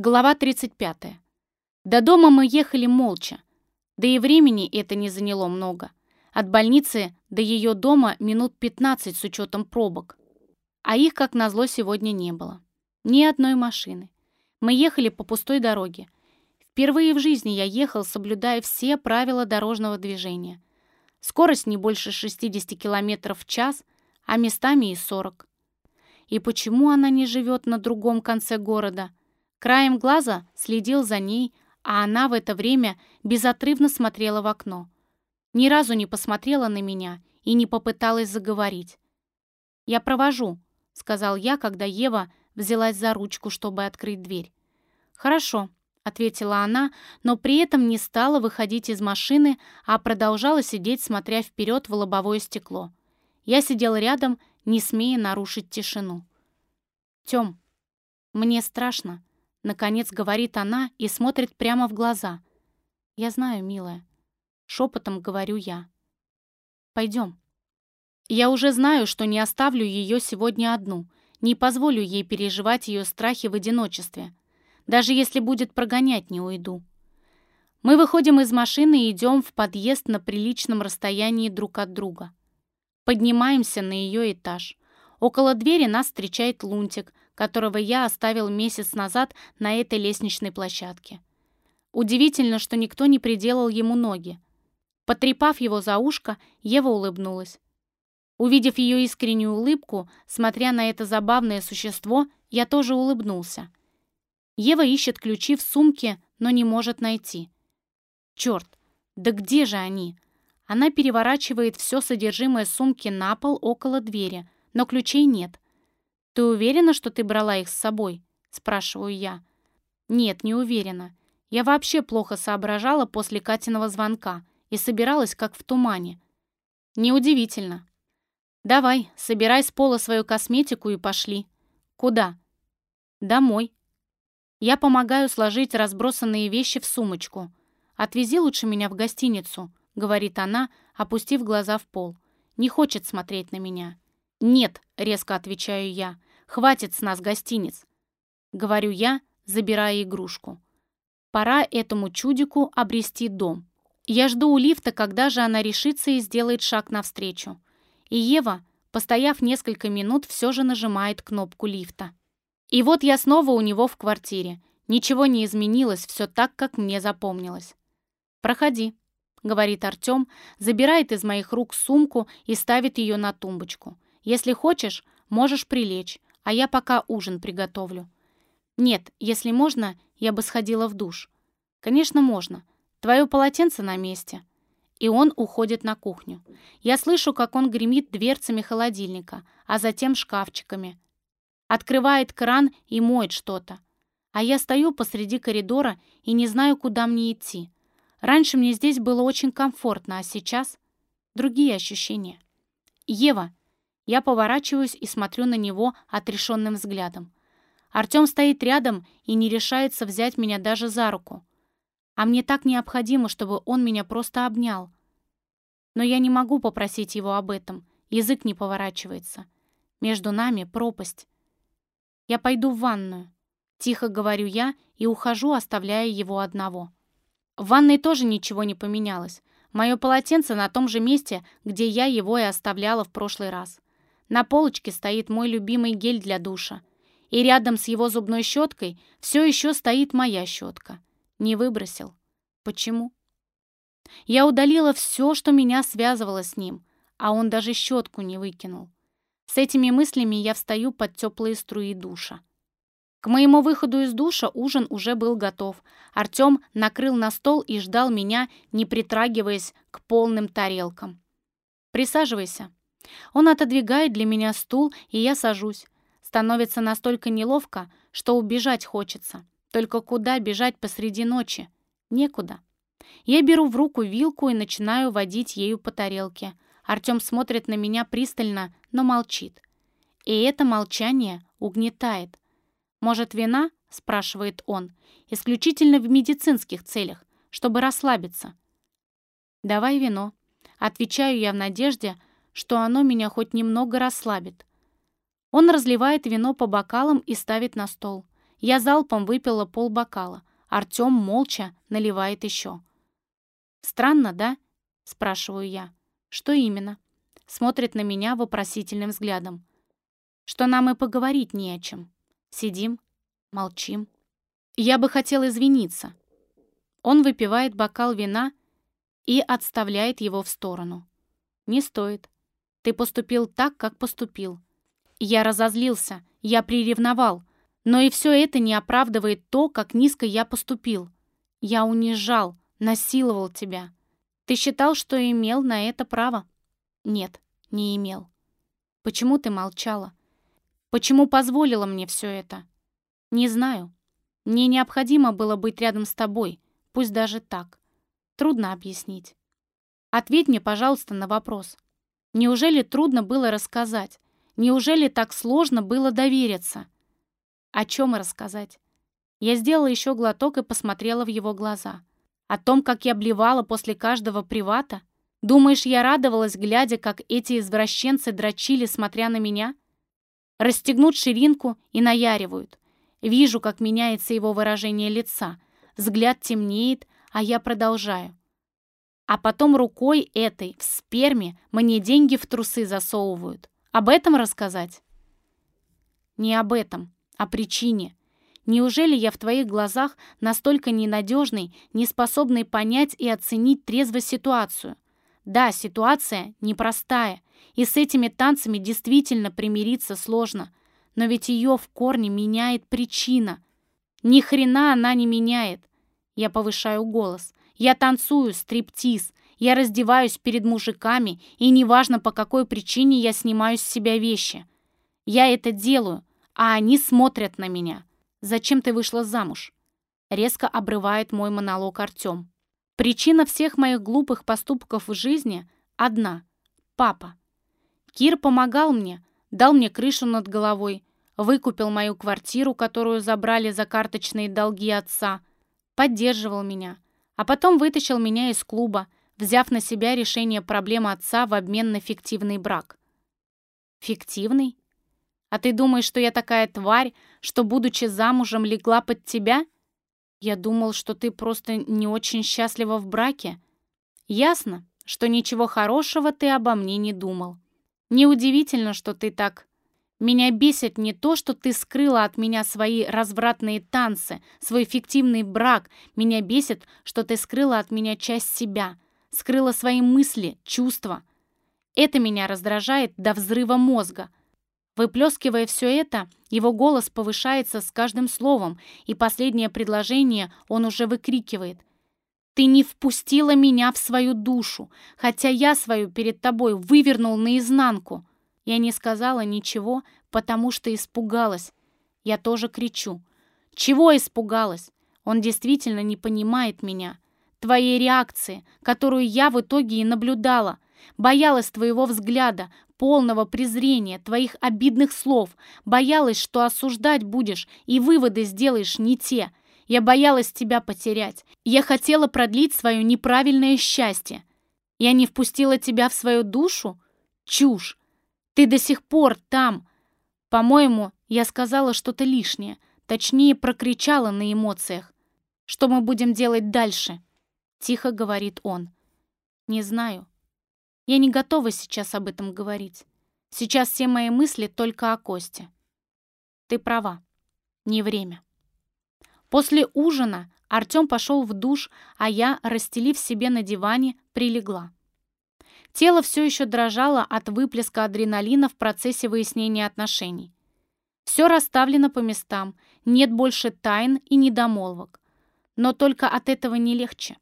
Глава 35. До дома мы ехали молча. Да и времени это не заняло много. От больницы до ее дома минут 15 с учетом пробок. А их, как назло, сегодня не было. Ни одной машины. Мы ехали по пустой дороге. Впервые в жизни я ехал, соблюдая все правила дорожного движения. Скорость не больше 60 км в час, а местами и 40. И почему она не живет на другом конце города? Краем глаза следил за ней, а она в это время безотрывно смотрела в окно. Ни разу не посмотрела на меня и не попыталась заговорить. «Я провожу», — сказал я, когда Ева взялась за ручку, чтобы открыть дверь. «Хорошо», — ответила она, но при этом не стала выходить из машины, а продолжала сидеть, смотря вперед в лобовое стекло. Я сидел рядом, не смея нарушить тишину. «Тём, мне страшно», Наконец говорит она и смотрит прямо в глаза. «Я знаю, милая». Шепотом говорю я. «Пойдем». Я уже знаю, что не оставлю ее сегодня одну, не позволю ей переживать ее страхи в одиночестве. Даже если будет прогонять, не уйду. Мы выходим из машины и идем в подъезд на приличном расстоянии друг от друга. Поднимаемся на ее этаж. Около двери нас встречает Лунтик, которого я оставил месяц назад на этой лестничной площадке. Удивительно, что никто не приделал ему ноги. Потрепав его за ушко, Ева улыбнулась. Увидев ее искреннюю улыбку, смотря на это забавное существо, я тоже улыбнулся. Ева ищет ключи в сумке, но не может найти. Черт, да где же они? Она переворачивает все содержимое сумки на пол около двери, но ключей нет. «Ты уверена, что ты брала их с собой?» — спрашиваю я. «Нет, не уверена. Я вообще плохо соображала после Катиного звонка и собиралась как в тумане. Неудивительно. Давай, собирай с пола свою косметику и пошли. Куда? Домой. Я помогаю сложить разбросанные вещи в сумочку. Отвези лучше меня в гостиницу, говорит она, опустив глаза в пол. Не хочет смотреть на меня. «Нет», — резко отвечаю я, Хватит с нас гостиниц!» Говорю я, забирая игрушку. Пора этому чудику обрести дом. Я жду у лифта, когда же она решится и сделает шаг навстречу. И Ева, постояв несколько минут, все же нажимает кнопку лифта. И вот я снова у него в квартире. Ничего не изменилось, все так, как мне запомнилось. «Проходи», — говорит Артем, забирает из моих рук сумку и ставит ее на тумбочку. «Если хочешь, можешь прилечь а я пока ужин приготовлю. Нет, если можно, я бы сходила в душ. Конечно, можно. Твое полотенце на месте. И он уходит на кухню. Я слышу, как он гремит дверцами холодильника, а затем шкафчиками. Открывает кран и моет что-то. А я стою посреди коридора и не знаю, куда мне идти. Раньше мне здесь было очень комфортно, а сейчас другие ощущения. «Ева, я поворачиваюсь и смотрю на него отрешенным взглядом. Артем стоит рядом и не решается взять меня даже за руку. А мне так необходимо, чтобы он меня просто обнял. Но я не могу попросить его об этом. Язык не поворачивается. Между нами пропасть. Я пойду в ванную. Тихо говорю я и ухожу, оставляя его одного. В ванной тоже ничего не поменялось. Мое полотенце на том же месте, где я его и оставляла в прошлый раз. На полочке стоит мой любимый гель для душа. И рядом с его зубной щеткой все еще стоит моя щетка. Не выбросил. Почему? Я удалила все, что меня связывало с ним, а он даже щетку не выкинул. С этими мыслями я встаю под теплые струи душа. К моему выходу из душа ужин уже был готов. Артем накрыл на стол и ждал меня, не притрагиваясь к полным тарелкам. «Присаживайся», он отодвигает для меня стул, и я сажусь. Становится настолько неловко, что убежать хочется. Только куда бежать посреди ночи? Некуда. Я беру в руку вилку и начинаю водить ею по тарелке. Артем смотрит на меня пристально, но молчит. И это молчание угнетает. «Может, вина?» – спрашивает он. «Исключительно в медицинских целях, чтобы расслабиться». «Давай вино». Отвечаю я в надежде, что оно меня хоть немного расслабит. Он разливает вино по бокалам и ставит на стол. Я залпом выпила полбокала. Артем молча наливает еще. «Странно, да?» — спрашиваю я. «Что именно?» Смотрит на меня вопросительным взглядом. «Что нам и поговорить не о чем. Сидим, молчим. Я бы хотел извиниться». Он выпивает бокал вина и отставляет его в сторону. «Не стоит. Ты поступил так, как поступил. Я разозлился, я приревновал, но и все это не оправдывает то, как низко я поступил. Я унижал, насиловал тебя. Ты считал, что имел на это право? Нет, не имел. Почему ты молчала? Почему позволила мне все это? Не знаю. Мне необходимо было быть рядом с тобой, пусть даже так. Трудно объяснить. Ответь мне, пожалуйста, на вопрос. Неужели трудно было рассказать? Неужели так сложно было довериться? О чем рассказать? Я сделала еще глоток и посмотрела в его глаза. О том, как я блевала после каждого привата? Думаешь, я радовалась, глядя, как эти извращенцы дрочили, смотря на меня? Расстегнут ширинку и наяривают. Вижу, как меняется его выражение лица. Взгляд темнеет, а я продолжаю. А потом рукой этой в сперме мне деньги в трусы засовывают. Об этом рассказать? Не об этом, о причине. Неужели я в твоих глазах настолько ненадежный, не способный понять и оценить трезво ситуацию? Да, ситуация непростая, и с этими танцами действительно примириться сложно, но ведь ее в корне меняет причина. Ни хрена она не меняет. Я повышаю голос. Я танцую стриптиз, я раздеваюсь перед мужиками, и неважно, по какой причине я снимаю с себя вещи. Я это делаю, а они смотрят на меня. Зачем ты вышла замуж?» Резко обрывает мой монолог Артем. Причина всех моих глупых поступков в жизни одна — папа. Кир помогал мне, дал мне крышу над головой, выкупил мою квартиру, которую забрали за карточные долги отца, поддерживал меня, а потом вытащил меня из клуба, взяв на себя решение проблемы отца в обмен на фиктивный брак. Фиктивный? А ты думаешь, что я такая тварь, что, будучи замужем, легла под тебя? Я думал, что ты просто не очень счастлива в браке. Ясно, что ничего хорошего ты обо мне не думал. Неудивительно, что ты так... Меня бесит не то, что ты скрыла от меня свои развратные танцы, свой фиктивный брак. Меня бесит, что ты скрыла от меня часть себя, скрыла свои мысли, чувства. Это меня раздражает до взрыва мозга. Выплескивая все это, его голос повышается с каждым словом, и последнее предложение он уже выкрикивает. «Ты не впустила меня в свою душу, хотя я свою перед тобой вывернул наизнанку». Я не сказала ничего, потому что испугалась. Я тоже кричу. «Чего испугалась? Он действительно не понимает меня. Твоей реакции, которую я в итоге и наблюдала. Боялась твоего взгляда, полного презрения, твоих обидных слов, боялась, что осуждать будешь и выводы сделаешь не те. Я боялась тебя потерять. Я хотела продлить свое неправильное счастье. Я не впустила тебя в свою душу? Чушь! Ты до сих пор там. По-моему, я сказала что-то лишнее, точнее, прокричала на эмоциях. Что мы будем делать дальше? Тихо говорит он. Не знаю. Я не готова сейчас об этом говорить. Сейчас все мои мысли только о Косте. Ты права. Не время. После ужина Артем пошел в душ, а я, расстелив себе на диване, прилегла. Тело все еще дрожало от выплеска адреналина в процессе выяснения отношений. Все расставлено по местам, нет больше тайн и недомолвок. Но только от этого не легче.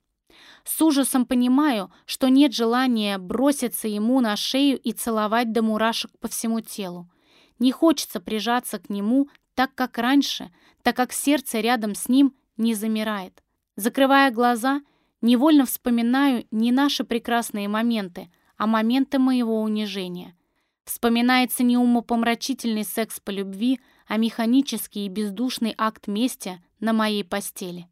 С ужасом понимаю, что нет желания броситься ему на шею и целовать до мурашек по всему телу. Не хочется прижаться к нему так, как раньше, так как сердце рядом с ним не замирает. Закрывая глаза, невольно вспоминаю не наши прекрасные моменты, а моменты моего унижения. Вспоминается не умопомрачительный секс по любви, а механический и бездушный акт мести на моей постели.